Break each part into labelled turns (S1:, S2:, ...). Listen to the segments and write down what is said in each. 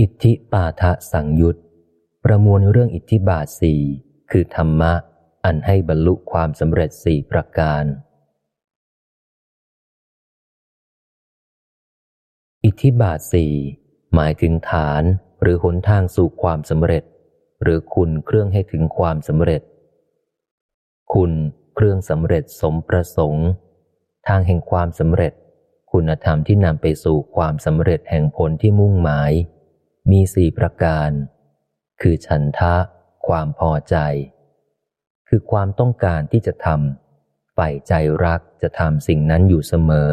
S1: อิทธิปาทะสังยุตประมวลเรื่องอิทธิบาทสี่คือธรรมะ อันให้บรรลุความสำเร็จสี่ประการ อิทธิบาทสี่หมายถึงฐานหรือหนทางสู่ความสำเร็จ หรือคุณเครื่องให้ถึงความสำเร็จ คุณเครื่องสำเร็จสมประสงค์ ทางแห่งความสำเร็จ คุณธรรมที่นำไปสู่ความสำเร็จแห่งผลที่มุ่งหมาย มีสี่ประการ คือฉันทะ ความพอใจ คือความต้องการที่จะทำใฝ่ใจรักจะทำสิ่งนั้นอยู่เสมอ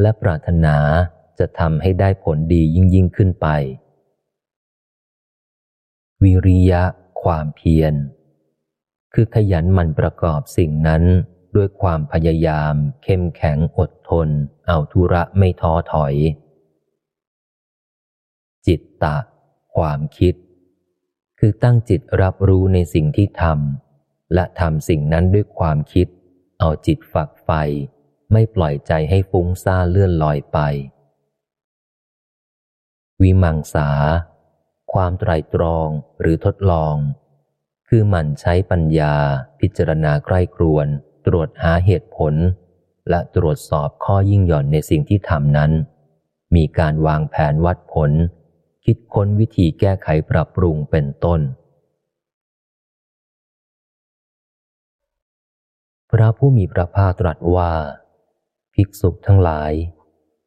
S1: และปรารถนาจะทำให้ได้ผลดียิ่งยิ่งขึ้นไป วิริยะ ความเพียร คือขยันหมั่นประกอบสิ่งนั้นด้วยความพยายาม เข้มแข็งอดทน เอาธุระไม่ท้อถอย จิตตะ ความคิด คือตั้งจิตรับรู้ในสิ่งที่ทำและทำสิ่งนั้นด้วยความคิด เอาจิตฝักไฟ ไม่ปล่อยใจให้ฟุ้งซ่านเลื่อนลอยไป วิมังสา ความไตรตรองหรือทดลอง คือหมั่นใช้ปัญญา พิจารณาใกล้ครวน ตรวจหาเหตุผล และตรวจสอบข้อยิ่งหย่อนในสิ่งที่ทำนั้นมีการวางแผนวัดผล คิดค้นวิธีแก้ไขปรับปรุงเป็นต้น พระผู้มีพระภาคตรัสว่า ภิกษุทั้งหลาย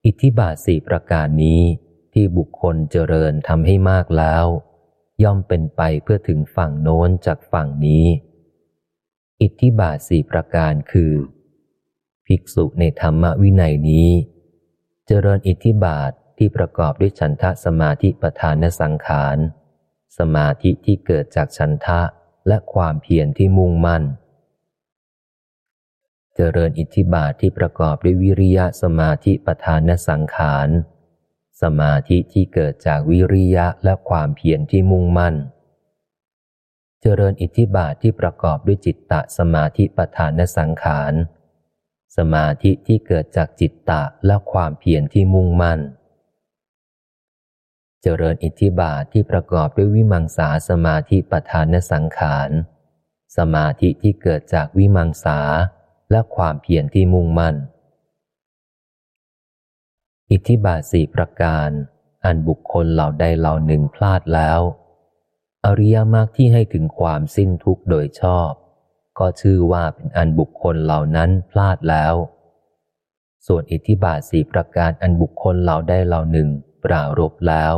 S1: อิทธิบาทสี่ประการนี้ที่บุคคลเจริญทำให้มากแล้ว ย่อมเป็นไปเพื่อถึงฝั่งโน้นจากฝั่งนี้ อิทธิบาทสี่ประการคือ ภิกษุในธรรมวินัยนี้ เจริญอิทธิบาท ที่ประกอบด้วยฉันทะสมาธิประธานสังขาร สมาธิที่เกิดจากฉันทะและความเพียรที่มุ่งมั่น เจริญอิทธิบาทที่ประกอบด้วยวิริยะสมาธิประธานสังขาร สมาธิที่เกิดจากวิริยะและความเพียรที่มุ่งมั่น เจริญอิทธิบาทที่ประกอบด้วยจิตตะสมาธิประธานสังขาร สมาธิที่เกิดจากจิตตะและความเพียรที่มุ่งมั่น เจริญอิทธิบาทที่ประกอบด้วยวิมังสาสมาธิปทานสังขาร สมาธิที่เกิดจากวิมังสาและความเพียรที่มุ่งมั่น อิทธิบาทสี่ประการ อันบุคคลเหล่าใดเหล่าหนึ่งพลาดแล้ว อริยมรรคที่ให้ถึงความสิ้นทุกข์โดยชอบ ก็ชื่อว่าเป็นอันบุคคลเหล่านั้นพลาดแล้ว ส่วนอิทธิบาทสี่ประการอันบุคคลเหล่าใดเหล่าหนึ่ง ปรารบแล้ว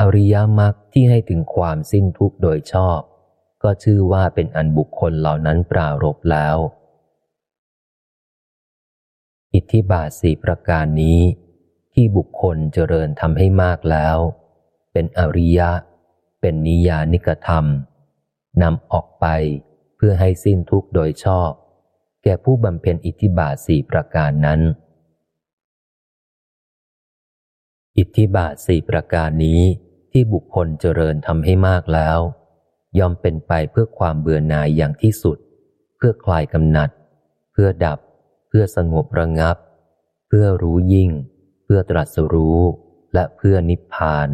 S1: อริยมรรคที่ให้ถึงความสิ้นทุกข์โดยชอบ ก็ชื่อว่าเป็นอันบุคคลเหล่านั้นปรารบแล้ว อิทธิบาทสี่ประการนี้ ที่บุคคลเจริญทำให้มากแล้ว เป็นอริยะ เป็นนิยานิกธรรมนำออกไปเพื่อให้สิ้นทุกข์โดยชอบ แก่ผู้บำเพ็ญอิทธิบาทสี่ประการนั้น อิทธิบาทสี่ประการนี้ที่บุคคลเจริญทำให้มากแล้ว ย่อมเป็นไปเพื่อความเบื่อหน่ายอย่างที่สุด เพื่อคลายกำหนัด เพื่อดับ เพื่อสงบระงับ เพื่อรู้ยิ่ง เพื่อตรัสรู้และเพื่อนิพพาน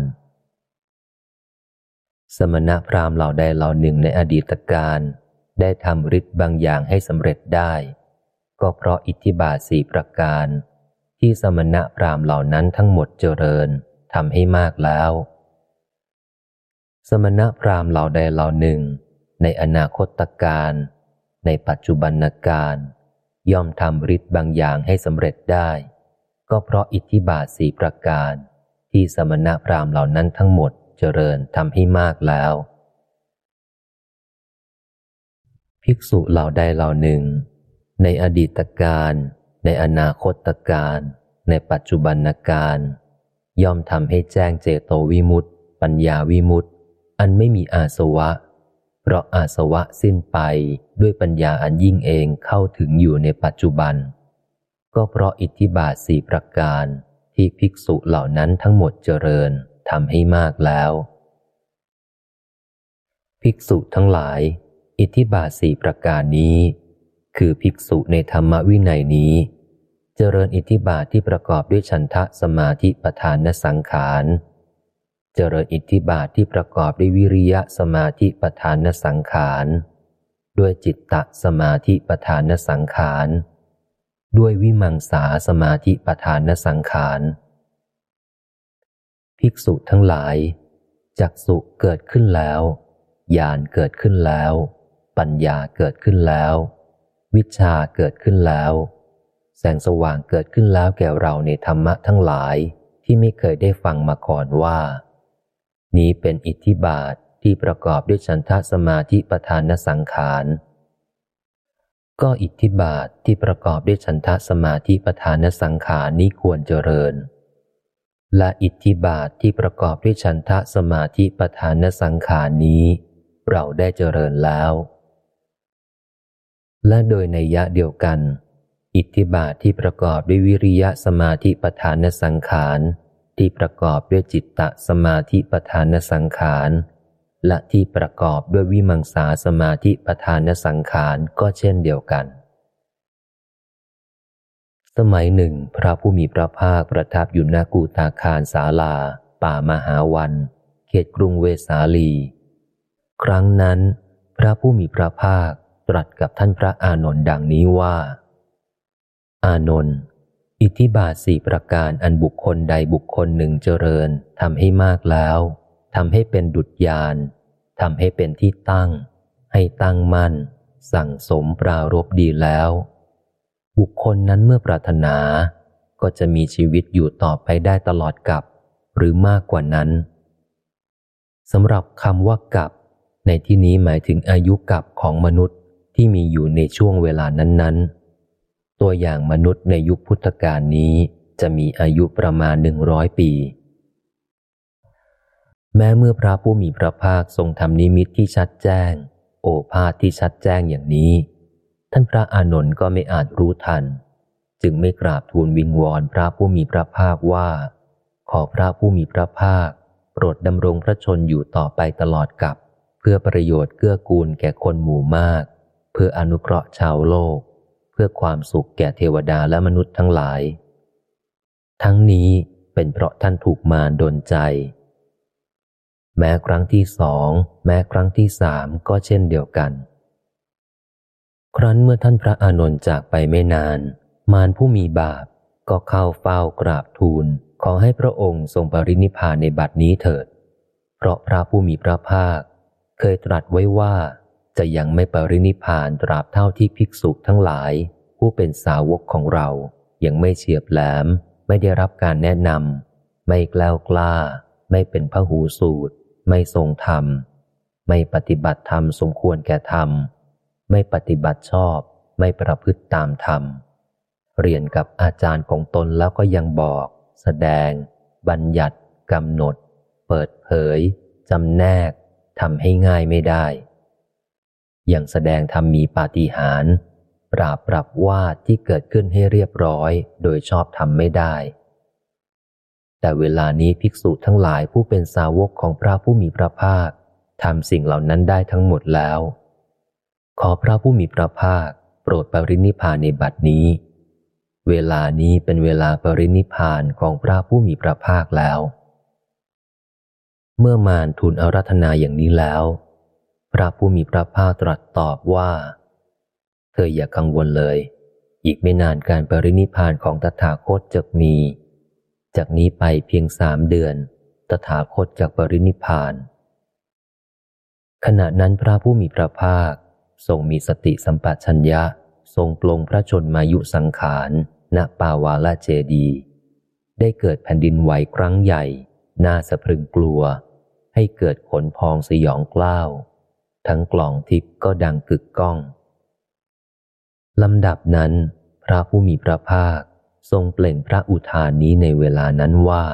S1: สมณะพราหมณ์เหล่าใดเหล่าหนึ่งในอดีตการได้ทำฤทธิ์บางอย่างให้สำเร็จได้ ก็เพราะอิทธิบาทสี่ประการ ที่สมณะพราหมณ์เหล่านั้นทั้งหมดเจริญทำให้มากแล้ว สมณะพราหมณ์เหล่าใดเหล่าหนึ่ง ในอนาคตการ ในปัจจุบันการ ย่อมทำฤทธิ์บางอย่างให้สำเร็จได้ ก็เพราะอิทธิบาทสีประการ ที่สมณะพราหมณ์เหล่านั้นทั้งหมดเจริญทำให้มากแล้ว ภิกษุเหล่าใดเหล่าหนึ่ง ในอดีตการ ในอนาคตการในปัจจุบันการย่อมทำให้แจ้งเจโตวิมุตติ ปัญญาวิมุตติ อันไม่มีอาสวะ เพราะอาสวะสิ้นไปด้วยปัญญาอันยิ่งเองเข้าถึงอยู่ในปัจจุบัน ก็เพราะอิทธิบาทสี่ประการที่ภิกษุเหล่านั้นทั้งหมดเจริญทำให้มากแล้ว ภิกษุทั้งหลาย อิทธิบาทสี่ประการนี้ คือภิกษุในธรรมวินัยนี้ เจริญอิทธิบาทที่ประกอบด้วยฉันทะสมาธิประธานสังขาร เจริญอิทธิบาทที่ประกอบด้วยวิริยะสมาธิปทานสังขาร ด้วยจิตตะสมาธิปทานสังขาร ด้วยวิมังสาสมาธิปทานสังขาร ภิกษุทั้งหลายจักสุเกิดขึ้นแล้วญาณเกิดขึ้นแล้ว ปัญญาเกิดขึ้นแล้ว วิชาเกิดขึ้นแล้ว แสงสว่างเกิดขึ้นแล้วแก่เราในธรรมะทั้งหลายที่ไม่เคยได้ฟังมาก่อนว่า นี้เป็นอิทธิบาทที่ประกอบด้วยฉันทะสมาธิประธานสังขาร ก็อิทธิบาทที่ประกอบด้วยฉันทะสมาธิประธานสังขารนี้ควรเจริญ และอิทธิบาทที่ประกอบด้วยฉันทะสมาธิประธานสังขารนี้ เราได้เจริญแล้ว และโดยในยะเดียวกัน อิทธิบาทที่ประกอบด้วยวิริยะสมาธิปทานสังขาร ที่ประกอบด้วยจิตตสมาธิปทานสังขารและที่ประกอบด้วยวิมังสาสมาธิปทานสังขารก็เช่นเดียวกัน สมัยหนึ่ง พระผู้มีพระภาคประทับอยู่ณกูตาคารสาลา ป่ามหาวัน เขตกรุงเวสาลี ครั้งนั้น พระผู้มีพระภาค ตรัสกับท่านพระอานนท์ดังนี้ว่า อานนท์อิทธิบาทสี่ประการอันบุคคลใดบุคคลหนึ่งเจริญทำให้มากแล้วทำให้เป็นดุจยานทำให้เป็นที่ตั้ง ให้ตั้งมั่น สั่งสมปรารบดีแล้ว บุคคลนั้นเมื่อปรารถนา ก็จะมีชีวิตอยู่ต่อไปได้ตลอดกับหรือมากกว่านั้นสำหรับคำว่ากับ ในที่นี้หมายถึงอายุกับของมนุษย์ ที่มีอยู่ในช่วงเวลานั้น ๆ ตัวอย่างมนุษย์ในยุคพุทธกาลนี้จะมีอายุประมาณหนึ่งร้อยปี แม้เมื่อพระผู้มีพระภาคทรงทำนิมิตที่ชัดแจ้ง โอภาษที่ชัดแจ้งอย่างนี้ ท่านพระอานนท์ก็ไม่อาจรู้ทัน จึงไม่กราบทูลวิงวอนพระผู้มีพระภาคว่า ขอพระผู้มีพระภาค โปรดดำรงพระชนอยู่ต่อไปตลอดกับ เพื่อประโยชน์เกื้อกูลแก่คนหมู่มาก เพื่ออนุเคราะห์ชาวโลก เพื่อความสุขแก่เทวดาและมนุษย์ทั้งหลาย ทั้งนี้เป็นเพราะท่านถูกมารดนใจ แม้ครั้งที่สองแม้ครั้งที่สามก็เช่นเดียวกัน ครั้นเมื่อท่านพระอานนท์จากไปไม่นาน มารผู้มีบาปก็เข้าเฝ้ากราบทูลขอให้พระองค์ทรงปรินิพานในบัดนี้เถิด เพราะพระผู้มีพระภาค เคยตรัสไว้ว่า จะยังไม่ปรินิพานตราบเท่าที่ภิกษุทั้งหลาย ผู้เป็นสาวกของเรา ยังไม่เฉียบแหลม ไม่ได้รับการแนะนำไม่กล้ากล้า ไม่เป็นพระหูสูตร ไม่ทรงธรรม ไม่ปฏิบัติธรรมสมควรแก่ธรรม ไม่ปฏิบัติชอบ ไม่ประพฤติตามธรรม เรียนกับอาจารย์ของตนแล้วก็ยังบอก แสดง บัญญัติกำหนด เปิดเผยจำแนกทำให้ง่ายไม่ได้ ยังแสดงธรรมมีปาฏิหาริย์ปราบปรับว่าที่เกิดขึ้นให้เรียบร้อย โดยชอบทำไม่ได้ แต่เวลานี้ภิกษุทั้งหลายผู้เป็นสาวกของพระผู้มีพระภาคทำสิ่งเหล่านั้นได้ทั้งหมดแล้ว ขอพระผู้มีพระภาค โปรดปรินิพานในบัดนี้ เวลานี้เป็นเวลาปรินิพานของพระผู้มีพระภาคแล้ว เมื่อมารทูลอารัธนาอย่างนี้แล้ว พระผู้มีพระภาคตรัสตอบว่า เธออย่ากังวลเลย อีกไม่นานการปรินิพานของตถาคตจะมี จากนี้ไปเพียงสามเดือน ตถาคตจากปรินิพาน ขณะนั้นพระผู้มีพระภาคทรงมีสติสัมปชัญญะ ทรงปลงพระชนมายุสังขาร ณปาวาลาเจดี ได้เกิดแผ่นดินไหวครั้งใหญ่ น่าสะพรึงกลัว ให้เกิดขนพองสยองกล้าว ทั้งกล่องทิพย์ก็ดังกึกก้องลำดับนั้น พระผู้มีพระภาคทรงเปล่งพระอุทานนี้ในเวลานั้นว่า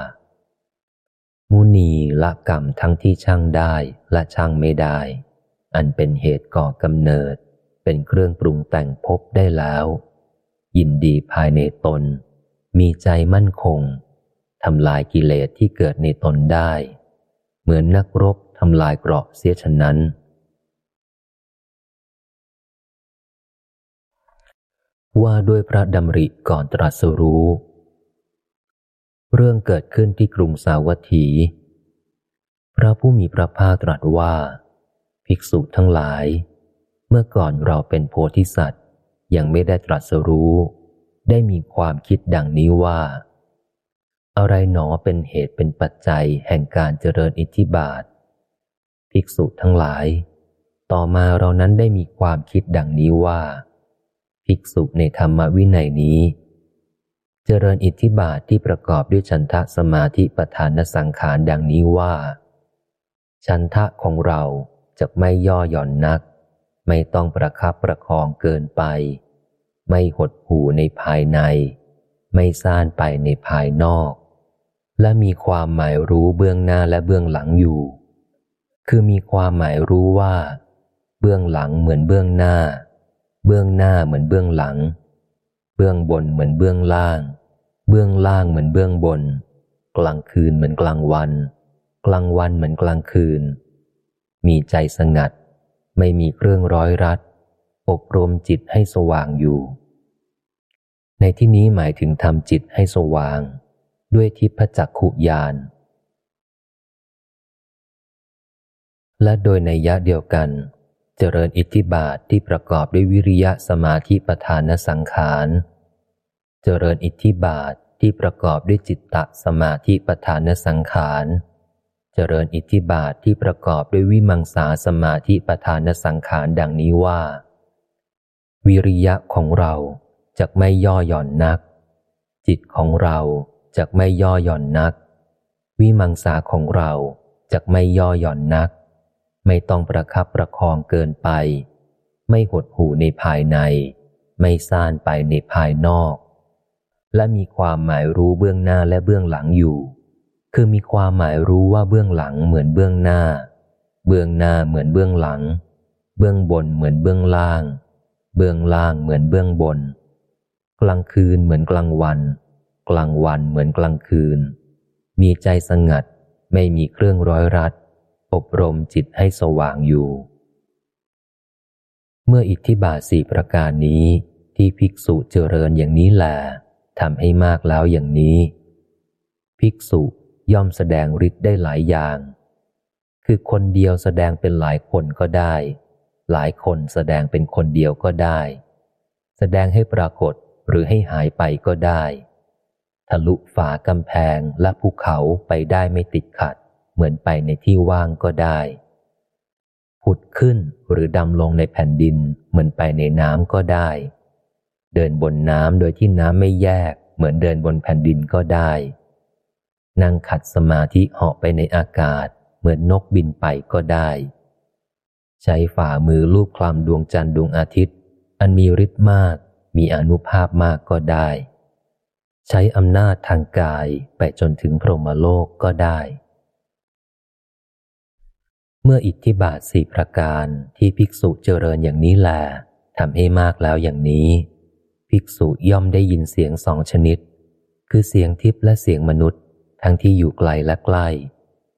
S1: มุนีละกรรมทั้งที่ช่างได้และช่างไม่ได้ อันเป็นเหตุก่อกำเนิด เป็นเครื่องปรุงแต่งพบได้แล้ว ยินดีภายในตน มีใจมั่นคงทำลายกิเลสที่เกิดในตนได้ เหมือนนักรบทำลายเกราะเสียฉะนั้น ว่าด้วยพระดำริก่อนตรัสรู้ เรื่องเกิดขึ้นที่กรุงสาวัตถี พระผู้มีพระภาคตรัสว่า ภิกษุทั้งหลาย เมื่อก่อนเราเป็นโพธิสัตว์ ยังไม่ได้ตรัสรู้ ได้มีความคิดดังนี้ว่า อะไรหนอเป็นเหตุเป็นปัจจัยแห่งการเจริญอิทธิบาท ภิกษุทั้งหลาย ต่อมาเรานั้นได้มีความคิดดังนี้ว่า ภิกษุในธรรมวินัยนี้ เจริญอิทธิบาทที่ประกอบด้วยฉันทะสมาธิประธานสังขารดังนี้ว่า ฉันทะของเราจะไม่ย่อหย่อนนัก ไม่ต้องประคับประคองเกินไป ไม่หดหูในภายใน ไม่ซ่านไปในภายนอก และมีความหมายรู้เบื้องหน้าและเบื้องหลังอยู่ คือมีความหมายรู้ว่า เบื้องหลังเหมือนเบื้องหน้า เบื้องหน้าเหมือนเบื้องหลัง เบื้องบนเหมือนเบื้องล่าง เบื้องล่างเหมือนเบื้องบน กลางคืนเหมือนกลางวัน กลางวันเหมือนกลางคืน มีใจสงัด ไม่มีเครื่องร้อยรัด อบรมจิตให้สว่างอยู่ ในที่นี้หมายถึงทำจิตให้สว่าง ด้วยทิพจักขุยานและโดยในยะเดียวกัน เจริญอิทธิบาทที่ประกอบด้วยวิริยะสมาธิประธานสังขาร เจริญอิทธิบาทที่ประกอบด้วยจิตตะสมาธิประธานสังขาร เจริญอิทธิบาทที่ประกอบด้วยวิมังสาสมาธิประธานสังขารดังนี้ว่า วิริยะของเราจะไม่ย่อหย่อนนัก จิตของเราจะไม่ย่อหย่อนนัก วิมังสาของเราจะไม่ย่อหย่อนนัก ไม่ต้องประคับประคองเกินไป ไม่หดหูในภายใน ไม่ซ่านไปในภายนอก และมีความหมายรู้เบื้องหน้าและเบื้องหลังอยู่ คือมีความหมายรู้ว่าเบื้องหลังเหมือนเบื้องหน้า เบื้องหน้าเหมือนเบื้องหลัง เบื้องบนเหมือนเบื้องล่าง เบื้องล่างเหมือนเบื้องบน กลางคืนเหมือนกลางวัน กลางวันเหมือนกลางคืน มีใจสงัด ไม่มีเครื่องร้อยรัด อบรมจิตให้สว่างอยู่ เมื่ออิทธิบาทสี่ประการนี้ที่ภิกษุเจริญอย่างนี้แหละทำให้มากแล้วอย่างนี้ ภิกษุย่อมแสดงฤทธิ์ได้หลายอย่าง คือคนเดียวแสดงเป็นหลายคนก็ได้ หลายคนแสดงเป็นคนเดียวก็ได้ แสดงให้ปรากฏหรือให้หายไปก็ได้ ทะลุฝากำแพงและภูเขาไปได้ไม่ติดขัด เหมือนไปในที่ว่างก็ได้ ผุดขึ้นหรือดำลงในแผ่นดินเหมือนไปในน้ำก็ได้ เดินบนน้ำโดยที่น้ำไม่แยก เหมือนเดินบนแผ่นดินก็ได้ นั่งขัดสมาธิเหาะไปในอากาศ เหมือนนกบินไปก็ได้ ใช้ฝ่ามือลูบคลำดวงจันทร์ดวงอาทิตย์ อันมีฤทธิ์มาก มีอนุภาพมากก็ได้ใช้อำนาจทางกายไปจนถึงพรหมโลกก็ได้ เมื่ออิทธิบาทสี่ประการที่ภิกษุเจริญอย่างนี้แลทำให้มากแล้วอย่างนี้ ภิกษุย่อมได้ยินเสียงสองชนิด คือเสียงทิพย์และเสียงมนุษย์ ทั้งที่อยู่ไกลและใกล้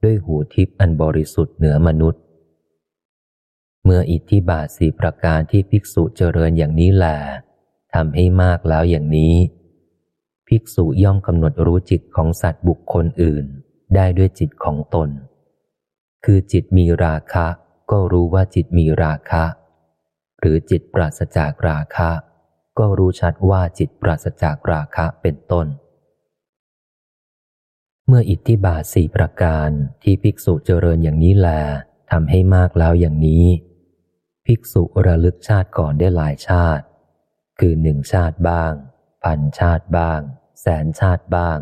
S1: ด้วยหูทิพย์อันบริสุทธิ์เหนือมนุษย์ เมื่ออิทธิบาทสี่ประการที่ภิกษุเจริญอย่างนี้แหลทำให้มากแล้วอย่างนี้ ภิกษุย่อมกำหนดรู้จิตของสัตว์บุคคลอื่น ได้ด้วยจิตของตน คือจิตมีราคะ ก็รู้ว่าจิตมีราคะ หรือจิตปราศจากราคะ ก็รู้ชัดว่าจิตปราศจากราคะเป็นต้น เมื่ออิทธิบาทสี่ประการที่ภิกษุเจริญอย่างนี้แลทำให้มากแล้วอย่างนี้ ภิกษุระลึกชาติก่อนได้หลายชาติ คือหนึ่งชาติบ้าง พันชาติบ้าง แสนชาติบ้าง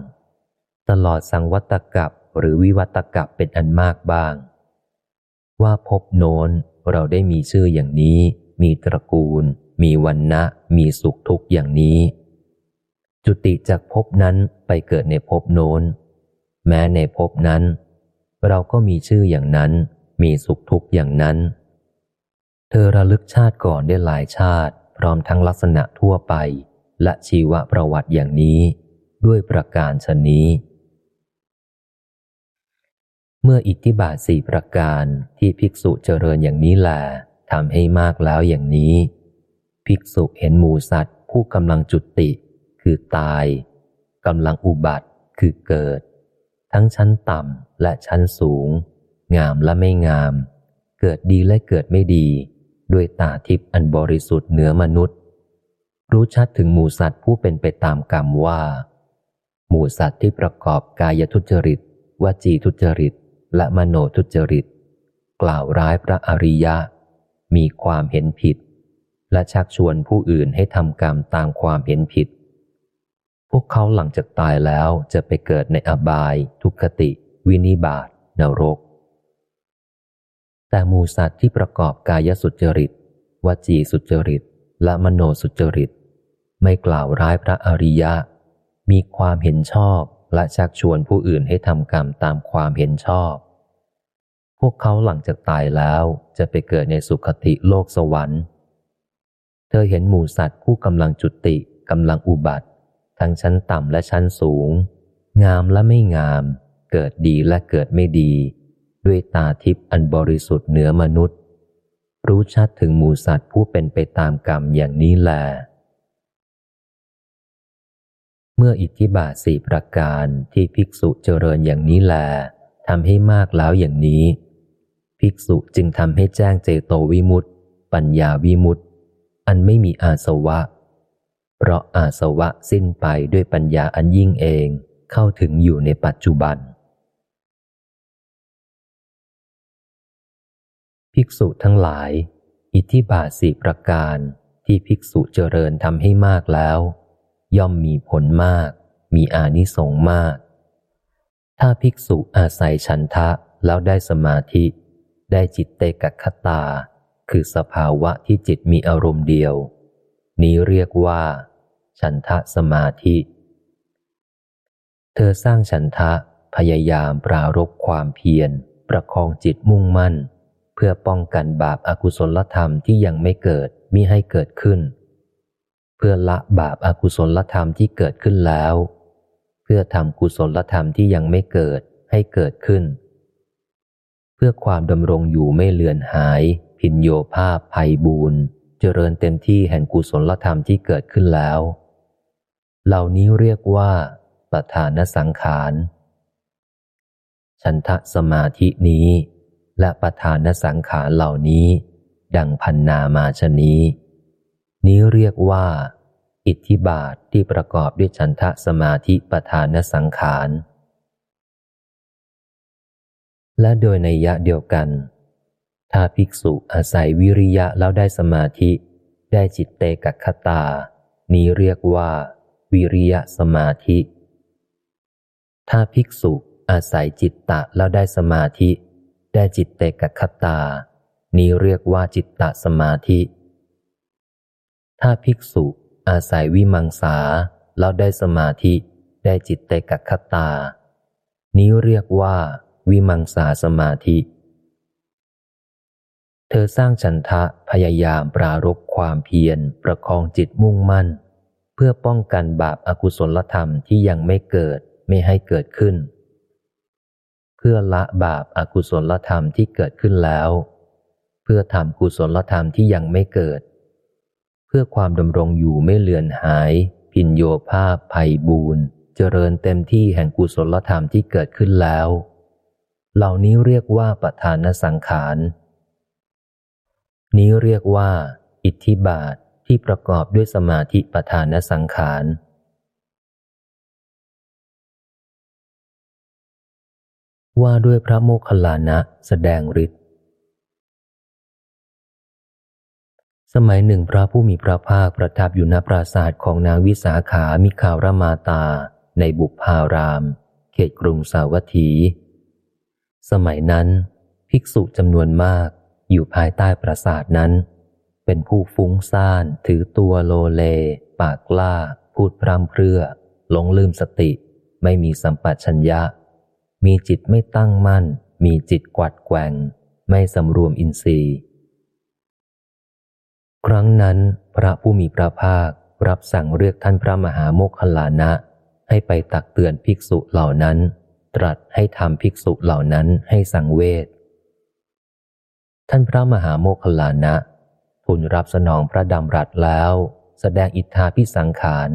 S1: ตลอดสังวัตกับ หรือวิวัตกับเป็นอันมากบ้าง ว่าพบโน้นเราได้มีชื่ออย่างนี้ มีตระกูล มีวันนะมีสุขทุกอย่างนี้ จุติจากภพนั้นไปเกิดในภพโน้น แม้ในภพนั้น เราก็มีชื่ออย่างนั้น มีสุขทุกอย่างนั้น เธอระลึกชาติก่อนได้หลายชาติ พร้อมทั้งลักษณะทั่วไป และชีวประวัติอย่างนี้ ด้วยประการชนนี้ มื่ออิทธิบาทสี่ประการที่ภิกษุเจริญอย่างนี้แหละทำให้มากแล้วอย่างนี้ ภิกษุเห็นหมูสัตว์ ผู้กำลังจุติ คือตายกำลังอุบัติคือเกิด ทั้งชั้นต่ำและชั้นสูง งามและไม่งาม เกิดดีและเกิดไม่ดี ด้วยตาทิพย์อันบริสุทธิ์เหนือมนุษย์ รู้ชัดถึงหมูสัตว์ผู้เป็นไปตามกรรมว่า หมูสัตว์ที่ประกอบกายทุจริตวจีทุจริต และมโนทุจริต กล่าวร้ายพระอริยะ มีความเห็นผิด และชักชวนผู้อื่นให้ทำกรรมตามความเห็นผิด พวกเขาหลังจากตายแล้วจะไปเกิดในอบาย ทุกขติ วินิบาตนรก แต่มูสัตว์ที่ประกอบกายสุจริต วจีสุจริต และมโนสุจริต ไม่กล่าวร้ายพระอริยะ มีความเห็นชอบ และชักชวนผู้อื่นให้ทำกรรมตามความเห็นชอบ พวกเขาหลังจากตายแล้วจะไปเกิดในสุคติโลกสวรรค์ เธอเห็นหมูสัตว์ผู้กำลังจุติกำลังอุบัติ ทั้งชั้นต่ำและชั้นสูง งามและไม่งาม เกิดดีและเกิดไม่ดี ด้วยตาทิพย์อันบริสุทธิ์เหนือมนุษย์ รู้ชัดถึงหมูสัตว์ผู้เป็นไปตามกรรมอย่างนี้แหละ เมื่ออิทธิบาทสี่ประการที่ภิกษุเจริญอย่างนี้แลทำให้มากแล้วอย่างนี้ ภิกษุจึงทำให้แจ้งเจโตวิมุตติปัญญาวิมุตติอันไม่มีอาสวะ เพราะอาสวะสิ้นไปด้วยปัญญาอันยิ่งเองเข้าถึงอยู่ในปัจจุบัน ภิกษุทั้งหลาย อิทธิบาทสี่ประการที่ภิกษุเจริญทำให้มากแล้ว ย่อมมีผลมาก มีอานิสงส์มาก ถ้าภิกษุอาศัยฉันทะแล้วได้สมาธิ ได้จิตเตกัคตา คือสภาวะที่จิตมีอารมณ์เดียว นี้เรียกว่า ฉันทะสมาธิ เธอสร้างฉันทะพยายามปรารบความเพียร ประคองจิตมุ่งมั่น เพื่อป้องกันบาปอากุศลธรรมที่ยังไม่เกิดมิให้เกิดขึ้น เพื่อละบาปอากุศลธรรมที่เกิดขึ้นแล้ว เพื่อทำกุศลธรรมที่ยังไม่เกิดให้เกิดขึ้น เพื่อความดำรงอยู่ไม่เลือนหาย พินโยภาพภัยบูนเจริญเต็มที่แห่งกุศลธรรมที่เกิดขึ้นแล้ว เหล่านี้เรียกว่าประธานสังขารฉันทะสมาธินี้ และประธานสังขารเหล่านี้ ดังพันนามาชนี้ นี้เรียกว่า อิทธิบาทที่ประกอบด้วยฉันทะสมาธิประธานสังขาร และโดยในยะเดียวกัน ถ้าภิกษุอาศัยวิริยะแล้วได้สมาธิ ได้จิตเตกัคตา นี้เรียกว่า วิริยะสมาธิ ถ้าภิกษุอาศัยจิตตะแล้วได้สมาธิ ได้จิตเตกัคตา นี้เรียกว่าจิตตะสมาธิ ถ้าภิกษุอาศัยวิมังสาแล้วได้สมาธิได้จิตเตกัคตา นี้เรียกว่า วิมังสาสมาธิ เธอสร้างฉันทะพยายามปรารบความเพียรประคองจิตมุ่งมั่น เพื่อป้องกันบาปอากุศลธรรมที่ยังไม่เกิดไม่ให้เกิดขึ้น เพื่อละบาปอากุศลธรรมที่เกิดขึ้นแล้ว เพื่อทำกุศลธรรมที่ยังไม่เกิด เพื่อความดำรงอยู่ไม่เลือนหาย พินโยภาพภัยบูนเจริญเต็มที่แห่งกุศลธรรมที่เกิดขึ้นแล้ว เหล่านี้เรียกว่าประธานสังขาร นี้เรียกว่า อิทธิบาทที่ประกอบด้วยสมาธิประธานสังขารว่าด้วยพระโมคคัลลานะแสดงฤทธิ มัยหนึ่งพระผู้มีพระภาคประทับอยู่ณปราศาสตร์ของนางวิสาขามิคารมาตา ในบุพาราม เขตกรุงสาวัตถี สมัยนั้น ภิกษุจำนวนมากอยู่ภายใต้ปราสาทนั้น เป็นผู้ฟุ้งซ่าน ถือตัวโลเล ปากกล้า พูดพร่ำเพรื่อหลงลืมสติ ไม่มีสัมปชัญญะ มีจิตไม่ตั้งมั่น มีจิตกวัดแกว่งไม่สำรวมอินทรีย์ ครั้งนั้นพระผู้มีพระภาครับสั่งเรียกท่านพระมหาโมคคลานะ ให้ไปตักเตือนภิกษุเหล่านั้น ตรัสให้ทำภิกษุเหล่านั้นให้สังเวชท่านพระมหาโมคคลานะทูลรับสนองพระดำรัสแล้ว แสดงอิทธาพิสังขาร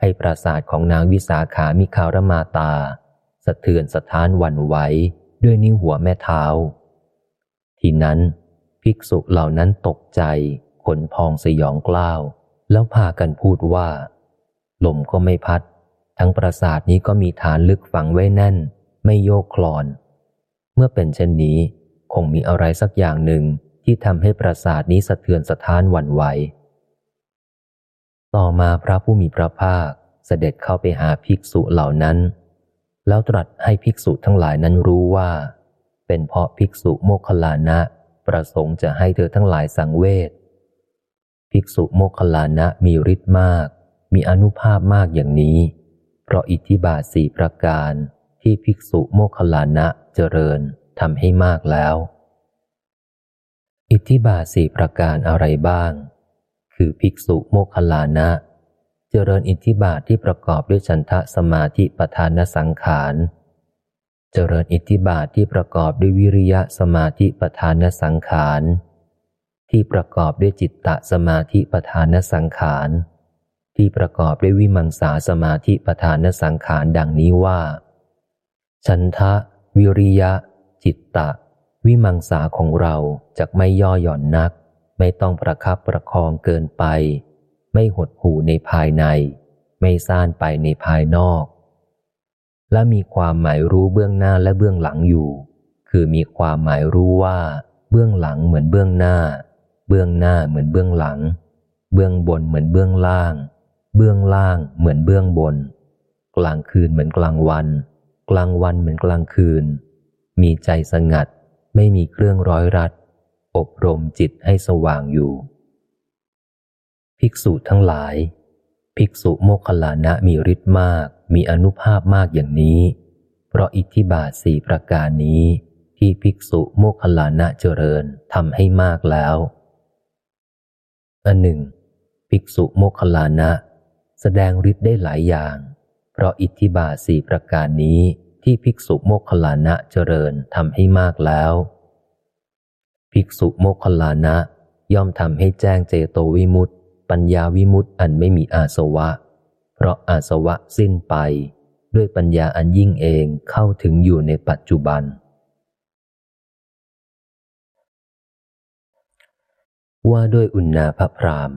S1: ให้ปราสาทของนางวิสาขามิคารมาตา สะเทือนสะท้านวันไหวด้วยนิ้วหัวแม่เท้า ทีนั้นภิกษุเหล่านั้นตกใจ ขนพองสยองกล้าว แล้วพากันพูดว่า ลมก็ไม่พัด ทั้งปราสาทนี้ก็มีฐานลึกฝังไว้แน่น ไม่โยกคลอน เมื่อเป็นเช่นนี้ คงมีอะไรสักอย่างหนึ่งที่ทำให้ปราสาทนี้สะเทือนสะท้านหวั่นไหว ต่อมาพระผู้มีพระภาคเสด็จเข้าไปหาภิกษุเหล่านั้น แล้วตรัสให้ภิกษุทั้งหลายนั้นรู้ว่า เป็นเพราะภิกษุโมคคลานะ ประสงค์จะให้เธอทั้งหลายสังเวช ภิกษุโมคคลานะมีฤทธิ์มาก มีอนุภาพมากอย่างนี้ เพราะอิทธิบาทสี่ประการที่ภิกษุโมคคลานะเจริญทำให้มากแล้ว อิทธิบาทสี่ประการอะไรบ้าง คือภิกษุโมคคลานะ เจริญอิทธิบาทที่ประกอบด้วยฉันทะสมาธิปทานสังขารเจริญอิทธิบาทที่ประกอบด้วยวิริยะสมาธิปทานสังขาร ที่ประกอบด้วยจิตตะสมาธิปทานสังขาร ที่ประกอบด้วยวิมังสาสมาธิปทานสังขารดังนี้ว่าฉันทะ วิริยะ จิตตะ วิมังสาของเราจะไม่ย่อหย่อนนัก ไม่ต้องประคับประคองเกินไป ไม่หดหูในภายใน ไม่ซ่านไปในภายนอก และมีความหมายรู้เบื้องหน้าและเบื้องหลังอยู่ คือมีความหมายรู้ว่า เบื้องหลังเหมือนเบื้องหน้า เบื้องหน้าเหมือนเบื้องหลัง เบื้องบนเหมือนเบื้องล่าง เบื้องล่างเหมือนเบื้องบน กลางคืนเหมือนกลางวัน กลางวันเหมือนกลางคืน มีใจสงัดไม่มีเครื่องร้อยรัด อบรมจิตให้สว่างอยู่ ภิกษุทั้งหลาย ภิกษุโมคคลานะมีฤทธิ์มาก มีอนุภาพมากอย่างนี้ เพราะอิทธิบาทสี่ประการนี้ ที่ภิกษุโมคคลานะเจริญทำให้มากแล้ว อันหนึ่ง ภิกษุโมคคลานะ แสดงฤทธิ์ได้หลายอย่าง เพราะอิทธิบาทสี่ประการนี้ที่ภิกษุโมคคลานะเจริญทำให้มากแล้ว ภิกษุโมคคลานะย่อมทำให้แจ้งเจโตวิมุตตปัญญาวิมุตต์อันไม่มีอาสวะ เพราะอาสวะสิ้นไป ด้วยปัญญาอันยิ่งเองเข้าถึงอยู่ในปัจจุบัน ว่าด้วยอุณนาพระพราม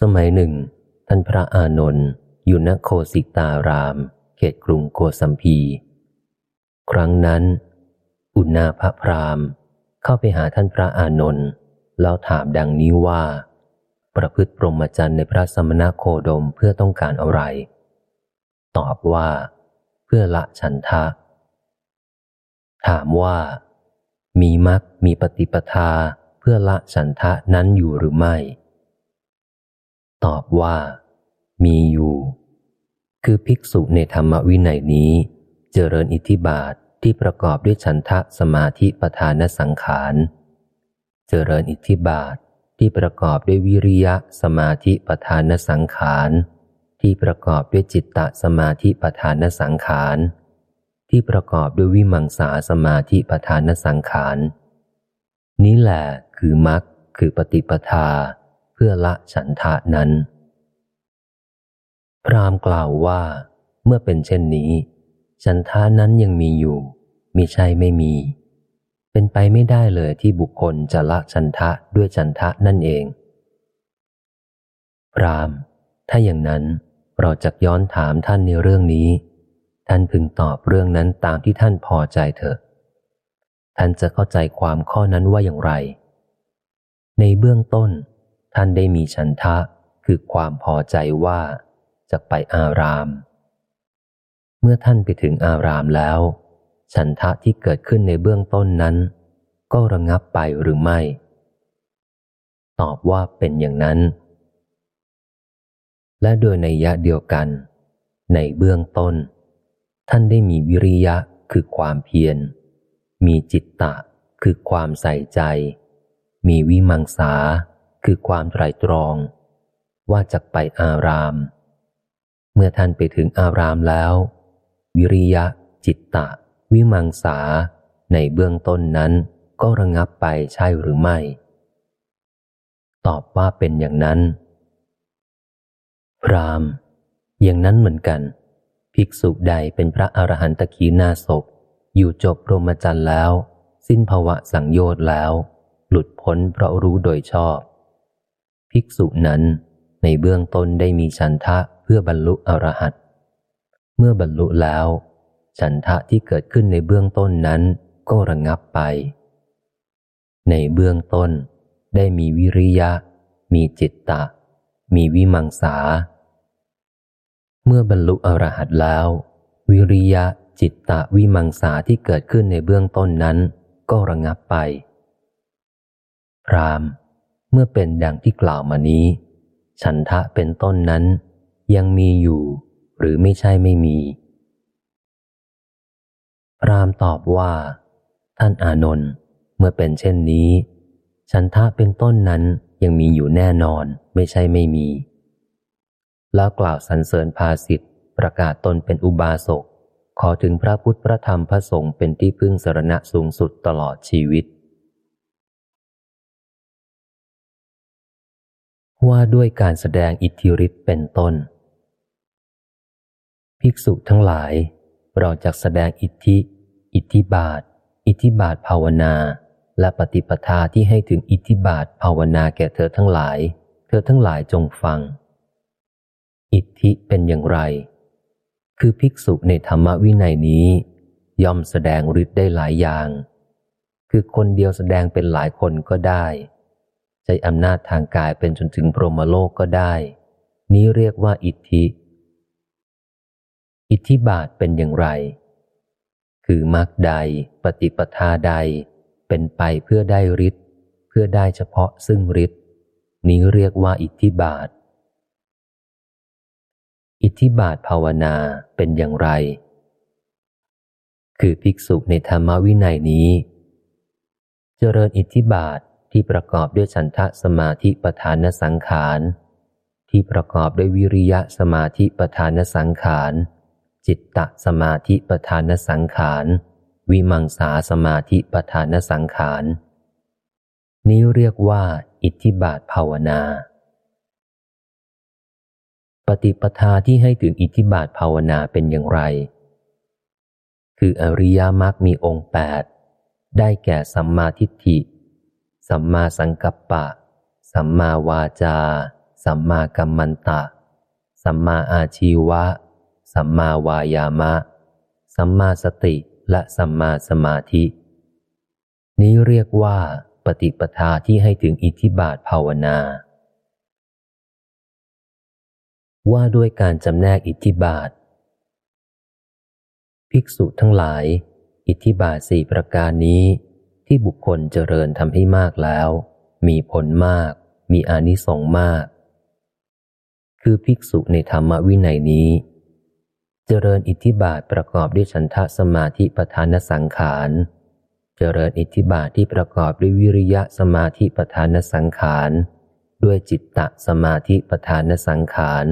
S1: สมัยหนึ่ง ท่านพระอานนท์อยู่ณโคสิตาราม เขตกรุงโกสัมพี ครั้งนั้น อุณาพระพรามเข้าไปหาท่านพระอานนท์แล้วถามดังนี้ว่า ประพฤติปรมจรรย์ในพระสมณโคดมเพื่อต้องการอะไร ตอบว่า เพื่อละฉันทะ ถามว่า มีมักมีปฏิปทาเพื่อละฉันทะนั้นอยู่หรือไม่ ตอบว่า มีอยู่ คือภิกษุในธรรมวินัยนี้ เจริญอิทธิบาทที่ประกอบด้วยฉันทะสมาธิปทานสังขาร เจริญอิทธิบาทที่ประกอบด้วยวิริยะสมาธิปทานสังขาร ที่ประกอบด้วยจิตตสมาธิปทานสังขาร ที่ประกอบด้วยวิมังสาสมาธิปทานสังขาร นี้แหละคือมรรคคือปฏิปทา เพื่อละฉันทะนั้น พรามกล่าวว่า เมื่อเป็นเช่นนี้ ฉันทานั้นยังมีอยู่มิใช่ไม่มี เป็นไปไม่ได้เลยที่บุคคลจะละฉันทะด้วยฉันทะนั่นเอง พรามถ้าอย่างนั้นเราจะย้อนถามท่านในเรื่องนี้ ท่านพึงตอบเรื่องนั้นตามที่ท่านพอใจเถอะ ท่านจะเข้าใจความข้อนั้นว่าอย่างไร ในเบื้องต้น ท่านได้มีฉันทะคือความพอใจว่าจะไปอาราม เมื่อท่านไปถึงอารามแล้ว ฉันทะที่เกิดขึ้นในเบื้องต้นนั้น ก็ระงับไปหรือไม่ ตอบว่าเป็นอย่างนั้น และโดยในยะเดียวกัน ในเบื้องต้น ท่านได้มีวิริยะคือความเพียร มีจิตตะคือความใส่ใจ มีวิมังสาคือความไตรตรอง ว่าจะไปอาราม เมื่อท่านไปถึงอารามแล้ว วิริยะ จิตตะ วิมังสา ในเบื้องต้นนั้นก็ระงับไปใช่หรือไม่ ตอบว่าเป็นอย่างนั้น พราม อย่างนั้นเหมือนกัน ภิกษุใดเป็นพระอรหันตขีนาศพ อยู่จบพรหมจรรย์แล้ว สิ้นภาวะสังโยชน์แล้ว หลุดพ้นเพราะรู้โดยชอบ ภิกษุนั้นในเบื้องต้นได้มีฉันทะเพื่อบรรลุอรหัตเมื่อบรรลุแล้ว ฉันทะที่เกิดขึ้นในเบื้องต้นนั้นก็ระงับไป ในเบื้องต้นได้มีวิริยะ มีจิตตะ มีวิมังสา เมื่อบรรลุอรหัตแล้ว วิริยะจิตตะวิมังสาที่เกิดขึ้นในเบื้องต้นนั้น ก็ระงับไป พรามเมื่อเป็นดังที่กล่าวมานี้ ฉันทะเป็นต้นนั้น ยังมีอยู่ หรือไม่ใช่ไม่มี พรามตอบว่า ท่านอานนท์เมื่อเป็นเช่นนี้ ฉันทะเป็นต้นนั้นยังมีอยู่แน่นอนไม่ใช่ไม่มี แล้วกล่าวสรรเสริญภาสิทธ์ประกาศตนเป็นอุบาสก ขอถึงพระพุทธพระธรรมพระสงฆ์เป็นที่พึ่งสรณะสูงสุดตลอดชีวิต ว่าด้วยการแสดงอิทธิฤทธิ์เป็นต้น ภิกษุทั้งหลาย เราจะแสดงอิทธิ อิทธิบาท อิทธิบาทภาวนา และปฏิปทาที่ให้ถึงอิทธิบาทภาวนาแก่เธอทั้งหลาย เธอทั้งหลายจงฟัง อิทธิเป็นอย่างไร คือภิกษุในธรรมวินัยนี้ ย่อมแสดงฤทธิ์ได้หลายอย่าง คือคนเดียวแสดงเป็นหลายคนก็ได้ ใช้อำนาจทางกายเป็นจนถึงพรหมโลกก็ได้ นี้เรียกว่าอิทธิ อิทธิบาทเป็นอย่างไร คือมรรคใดปฏิปทาใด เป็นไปเพื่อได้ฤทธิ์เพื่อได้เฉพาะซึ่งฤทธิ์นี้เรียกว่าอิทธิบาท อิทธิบาทภาวนาเป็นอย่างไร คือภิกษุในธรรมวินัยนี้ เจริญอิทธิบาทที่ประกอบด้วยฉันทะสมาธิประธานสังขารที่ประกอบด้วยวิริยะสมาธิประธานสังขาร จิตตสมาธิประธานสังขาร วิมังสาสมาธิประธานสังขาร นี้เรียกว่าอิทธิบาทภาวนา ฏิปทาที่ให้ถึงอิทธิบาทภาวนาเป็นอย่างไร คืออริยมรรคมีองค์แปดได้แก่สัมมาทิฏฐิ สัมมาสังกัปปะ สัมมาวาจา สัมมากัมมันตะ สัมมาอาชีวะ สัมมาวายามะ สัมมาสติและสัมมาสมาธิ นี้เรียกว่าปฏิปทาที่ให้ถึงอิทธิบาทภาวนา ว่าด้วยการจำแนกอิทธิบาท ภิกษุทั้งหลาย อิทธิบาทสี่ประการนี้ ที่บุคคลเจริญทำให้มากแล้ว มีผลมาก มีอานิสงส์มาก คือภิกษุในธรรมวินัยนี้ เจริญอิทธิบาทประกอบด้วยฉันทะสมาธิประธานสังขาร เจริญอิทธิบาทที่ประกอบด้วยวิริยะสมาธิประธานสังขาร ด้วยจิตตะสมาธิประธานสังขาร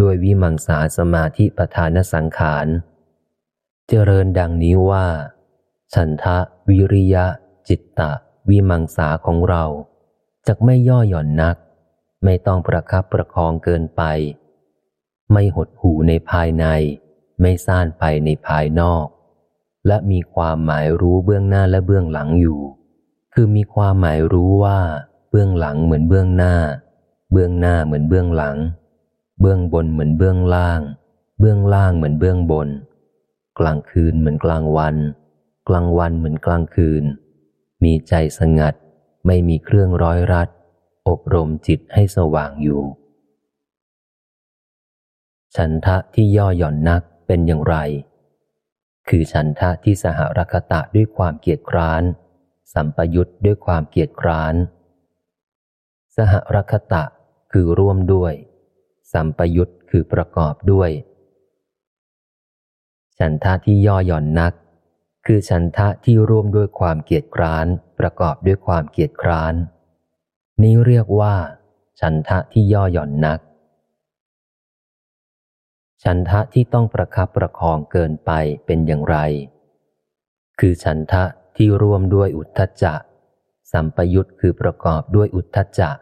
S1: ด้วยวิมังสาสมาธิประธานสังขาร เจริญดังนี้ว่า ฉันทะวิริยะ จิตตะ วิมังสาของเราจะไม่ย่อหย่อนนัก ไม่ต้องประคับประคองเกินไป ไม่หดหูในภายใน ไม่ซ่านไปในภายนอก และมีความหมายรู้เบื้องหน้าและเบื้องหลังอยู่ คือมีความหมายรู้ว่า เบื้องหลังเหมือนเบื้องหน้า เบื้องหน้าเหมือนเบื้องหลัง เบื้องบนเหมือนเบื้องล่าง เบื้องล่างเหมือนเบื้องบน กลางคืนเหมือนกลางวัน กลางวันเหมือนกลางคืน มีใจสงัด ไม่มีเครื่องร้อยรัด อบรมจิตให้สว่างอยู่ ฉันทะที่ย่อหย่อนนักเป็นอย่างไร คือฉันทะที่สหรคตะด้วยความเกียจคร้าน สัมปยุตด้วยความเกียจคร้าน สหรคตะคือร่วมด้วย สัมปยุตคือประกอบด้วย ฉันทะที่ย่อหย่อนนัก คือฉันทะที่ร่วมด้วยความเกียจคร้าน ประกอบด้วยความเกียจคร้าน นี้เรียกว่า ฉันทะที่ย่อหย่อนนัก ฉันทะที่ต้องประคับประคองเกินไปเป็นอย่างไร คือฉันทะที่ร่วมด้วยอุทธจักสัมปยุตคือประกอบด้วยอุทธจัก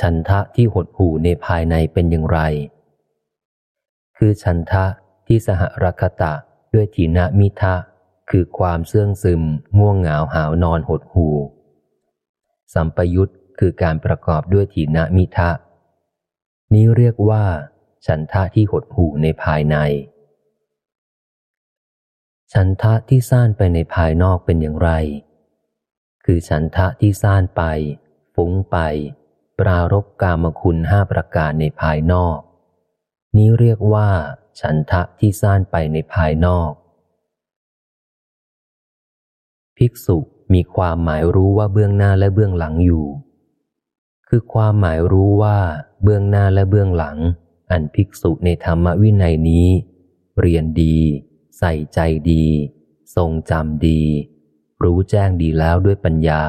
S1: ฉันทะที่หดหู่ในภายในเป็นอย่างไร คือฉันทะที่สหรคตะด้วยทีนามิทะ คือความเสื่องซึม ง่วงเหงาหาวนอนหดหูสัมปยุตคือการประกอบด้วยถีนมิทะ นี้เรียกว่า ฉันทะที่หดหูในภายใน ฉันทะที่ซ่านไปในภายนอกเป็นอย่างไร คือฉันทะที่ซ่านไป ฟุ้งไป ปรารบกามคุณห้าประการในภายนอก นี้เรียกว่า ฉันทะที่ซ่านไปในภายนอก ภิกษุมีความหมายรู้ว่าเบื้องหน้าและเบื้องหลังอยู่ คือความหมายรู้ว่าเบื้องหน้าและเบื้องหลัง อันภิกษุในธรรมวินัยนี้ เรียนดี ใส่ใจดี ทรงจำดี รู้แจ้งดีแล้วด้วยปัญญา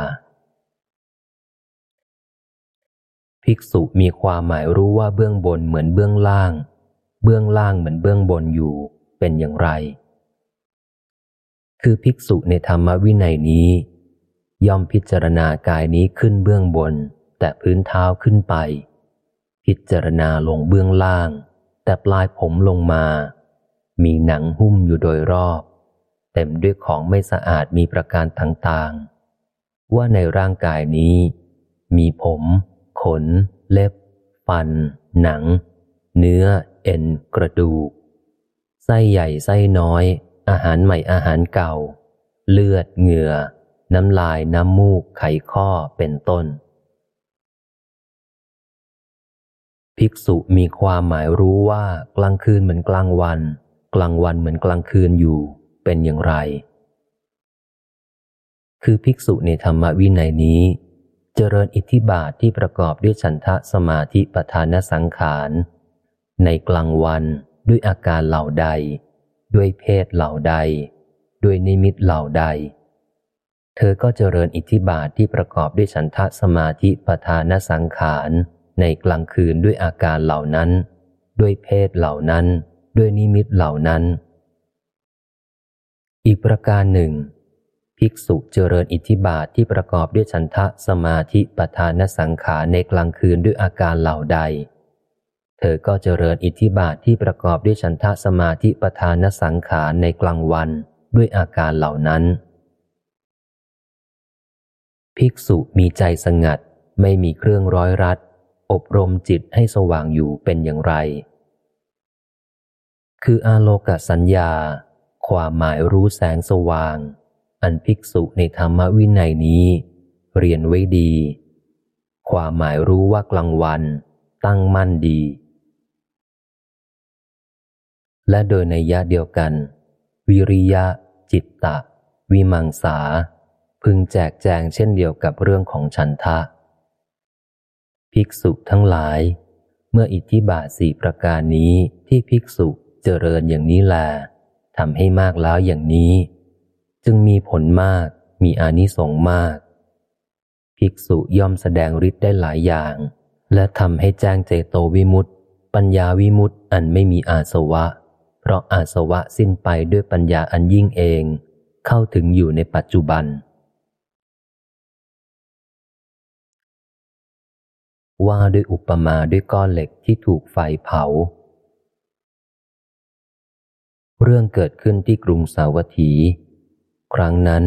S1: ภิกษุมีความหมายรู้ว่าเบื้องบนเหมือนเบื้องล่าง เบื้องล่างเหมือนเบื้องบนอยู่ เป็นอย่างไร คือภิกษุในธรรมวินัยนี้ ย่อมพิจารณากายนี้ขึ้นเบื้องบน แต่พื้นเท้าขึ้นไป พิจารณาลงเบื้องล่าง แต่ปลายผมลงมา มีหนังหุ้มอยู่โดยรอบ เต็มด้วยของไม่สะอาดมีประการต่างๆ ว่าในร่างกายนี้ มีผม ขน เล็บ ฟัน หนัง เนื้อ เอ็น กระดูก ไส้ใหญ่ไส้น้อย อาหารใหม่อาหารเก่า เลือด เหงื่อ น้ำลาย น้ำมูก ไขข้อ เป็นต้น ภิกษุมีความหมายรู้ว่ากลางคืนเหมือนกลางวัน กลางวันเหมือนกลางคืนอยู่ เป็นอย่างไร คือภิกษุในธรรมวินัยนี้ เจริญอิทธิบาทที่ประกอบด้วยฉันทะสมาธิปทานสังขาร ในกลางวันด้วยอาการเหล่าใด ด้วยเพศเหล่าใด ด้วยนิมิตเหล่าใด เธอก็เจริญอิทธิบาทที่ประกอบด้วยฉันทะสมาธิปทานสังขารในกลางคืนด้วยอาการเหล่านั้น ด้วยเพศเหล่านั้น ด้วยนิมิตเหล่านั้น อีกประการหนึ่ง ภิกษุเจริญอิทธิบาทที่ประกอบด้วยฉันทะสมาธิปทานสังขารในกลางคืนด้วยอาการเหล่าใด เธอก็เจริญอิทธิบาทที่ประกอบด้วยฉันทะสมาธิประธานสังขารในกลางวันด้วยอาการเหล่านั้น ภิกษุมีใจสงัดไม่มีเครื่องร้อยรัด อบรมจิตให้สว่างอยู่เป็นอย่างไร คืออาโลกสัญญา ความหมายรู้แสงสว่าง อันภิกษุในธรรมวินัยนี้ เรียนไว้ดี ความหมายรู้ว่ากลางวัน ตั้งมั่นดี และโดยในยะเดียวกัน วิริยะ จิตตะ วิมังสา พึงแจกแจงเช่นเดียวกับเรื่องของฉันทะ ภิกษุทั้งหลาย เมื่ออิทธิบาทสี่ประการนี้ที่ภิกษุเจริญอย่างนี้แลทำให้มากแล้วอย่างนี้ จึงมีผลมาก มีอานิสงส์มาก ภิกษุย่อมแสดงฤทธิ์ได้หลายอย่าง และทำให้แจ้งเจโตวิมุตติ ปัญญาวิมุตติอันไม่มีอาสวะ เพราะอาสวะสิ้นไปด้วยปัญญาอันยิ่งเอง เข้าถึงอยู่ในปัจจุบัน ว่าด้วยอุปมาด้วยก้อนเหล็กที่ถูกไฟเผาเรื่องเกิดขึ้นที่กรุงสาวัตถี ครั้งนั้น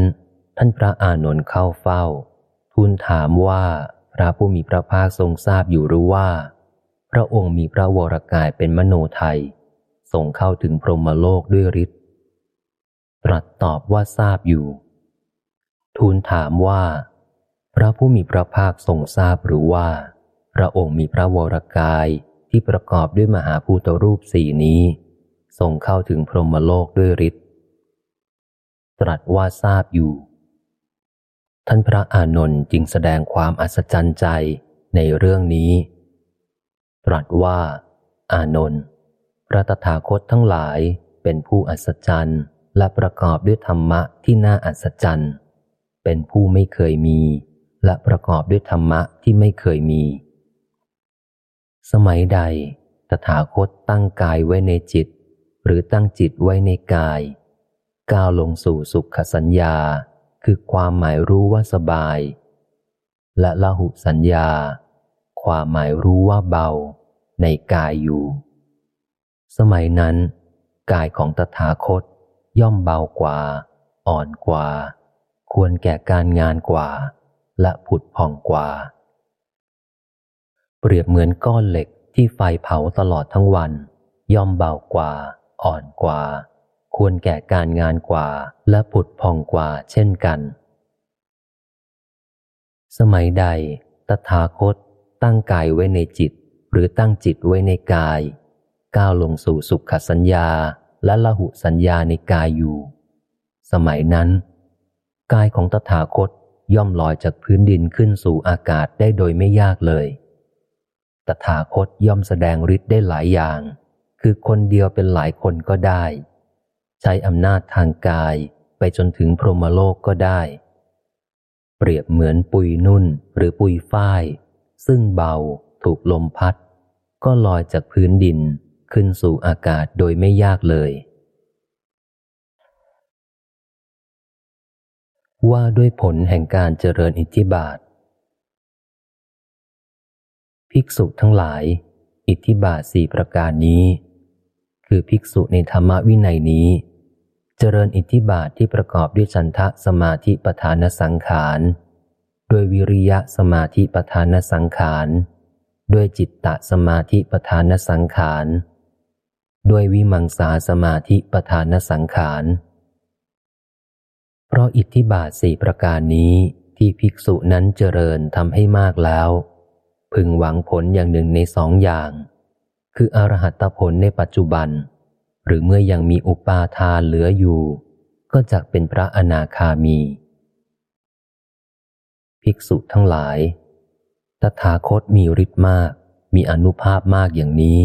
S1: ท่านพระอานนท์เข้าเฝ้า ทูลถามว่าพระผู้มีพระภาคทรงทราบอยู่หรือว่า พระองค์มีพระวรากายเป็นมโนไทยส่งเข้าถึงพรหมโลกด้วยฤทธิ์ตรัสตอบว่าทราบอยู่ ทูลถามว่า พระผู้มีพระภาคทรงทราบหรือว่า พระองค์มีพระวรากายที่ประกอบด้วยมหาภูตรูปสี่นี้ส่งเข้าถึงพรหมโลกด้วยฤทธิ์ ตรัสว่าทราบอยู่ ท่านพระอานนท์จึงแสดงความอัศจรรย์ใจในเรื่องนี้ ตรัสว่า อานนท์พระตถาคตทั้งหลายเป็นผู้อัศจรรย์และประกอบด้วยธรรมะที่น่าอัศจรรย์ เป็นผู้ไม่เคยมี และประกอบด้วยธรรมะที่ไม่เคยมี สมัยใด ตถาคตตั้งกายไว้ในจิต หรือตั้งจิตไว้ในกาย ก้าวลงสู่สุขสัญญา คือความหมายรู้ว่าสบาย และละหุสัญญา ความหมายรู้ว่าเบา ในกายอยู่ สมัยนั้น กายของตถาคตย่อมเบากว่า อ่อนกว่า ควรแก่การงานกว่า และผุดผ่องกว่า เปรียบเหมือนก้อนเหล็กที่ไฟเผาตลอดทั้งวัน ย่อมเบากว่า อ่อนกว่า ควรแก่การงานกว่าและผุดผ่องกว่าเช่นกัน สมัยใด ตถาคต ตั้งกายไว้ในจิต หรือตั้งจิตไว้ในกาย ก้าวลงสู่สุขสัญญาและละหุสัญญาในกายอยู่ สมัยนั้น กายของตถาคตย่อมลอยจากพื้นดินขึ้นสู่อากาศได้โดยไม่ยากเลย ตถาคตย่อมแสดงฤทธิ์ได้หลายอย่าง คือคนเดียวเป็นหลายคนก็ได้ ใช้อำนาจทางกายไปจนถึงพรหมโลกก็ได้ เปรียบเหมือนปุยนุ่นหรือปุยฝ้าย ซึ่งเบาถูกลมพัด ก็ลอยจากพื้นดินขึ้นสู่อากาศโดยไม่ยากเลย ว่าด้วยผลแห่งการเจริญอิทธิบาท ภิกษุทั้งหลาย อิทธิบาทสี่ประการนี้ คือภิกษุในธรรมวินัยนี้ เจริญอิทธิบาทที่ประกอบด้วยฉันทะสมาธิปทานสังขารด้วยวิริยะสมาธิปทานสังขารด้วยจิตตะสมาธิปทานสังขารด้วยวิมังสาสมาธิปทานสังขารเพราะอิทธิบาทสี่ประการนี้ที่ภิกษุนั้นเจริญทำให้มากแล้ว พึงหวังผลอย่างหนึ่งในสองอย่าง คืออรหัตผลในปัจจุบัน หรือเมื่อยังมีอุปาทานเหลืออยู่ ก็จะเป็นพระอนาคามี ภิกษุทั้งหลาย ตถาคตมีฤทธิ์มาก มีอนุภาพมากอย่างนี้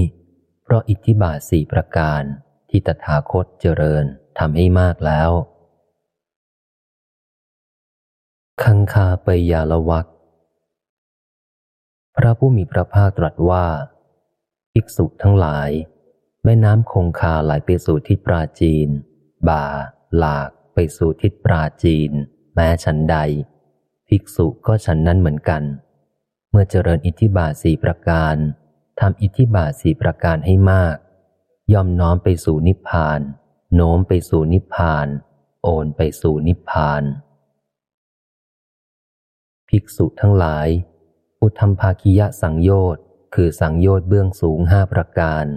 S1: เพราะอิทธิบาทสี่ประการที่ตถาคตเจริญทำให้มากแล้ว คังคาไปยาละวักพระผู้มีพระภาคตรัสว่า ภิกษุทั้งหลาย แม่น้ำคงคาไหลไปสู่ทิศปราจีน บ่า หลากไปสู่ทิศปราจีน แม้ฉันใด ภิกษุก็ฉันนั้นเหมือนกัน เมื่อเจริญอิทธิบาทสี่ประการทำอิทธิบาทสี่ประการให้มาก ย่อมน้อมไปสู่นิพพาน โน้มไปสู่นิพพาน โอนไปสู่นิพพาน ภิกษุทั้งหลาย อุทธรรมภาคิยะสังโยชน์คือสังโยชน์เบื้องสูงห้าประการ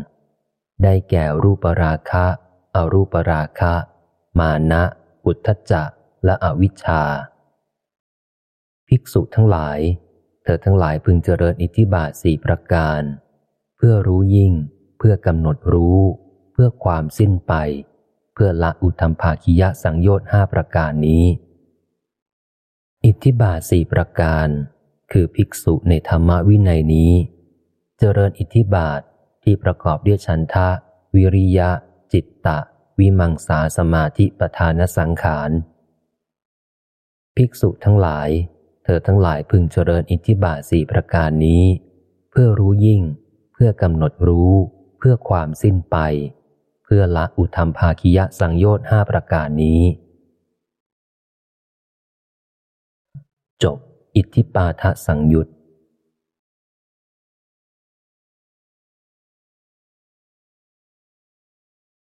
S1: ได้แก่รูปราคะ อรูปราคะ มานะ อุทธจักและอวิชชา ภิกษุทั้งหลาย เธอทั้งหลายพึงเจริญอิทธิบาทสี่ประการ เพื่อรู้ยิ่ง เพื่อกำหนดรู้ เพื่อความสิ้นไป เพื่อละอุธรรมภาคิยะสังโยชน์ห้าประการนี้ อิทธิบาทสี่ประการ คือภิกษุในธรรมวินัยนี้ เจริญอิทธิบาท ที่ประกอบด้วยฉันทะ วิริยะ จิตตะ วิมังสาสมาธิปทานสังขาร ภิกษุทั้งหลาย เธอทั้งหลายพึงเจริญอิทธิบาทสี่ประการนี้ เพื่อรู้ยิ่ง เพื่อกำหนดรู้ เพื่อความสิ้นไป เพื่อละอุธรรมภาคิยะสังโยชน์ห้าประการนี้ จบ อิทธิปาทะสังยุต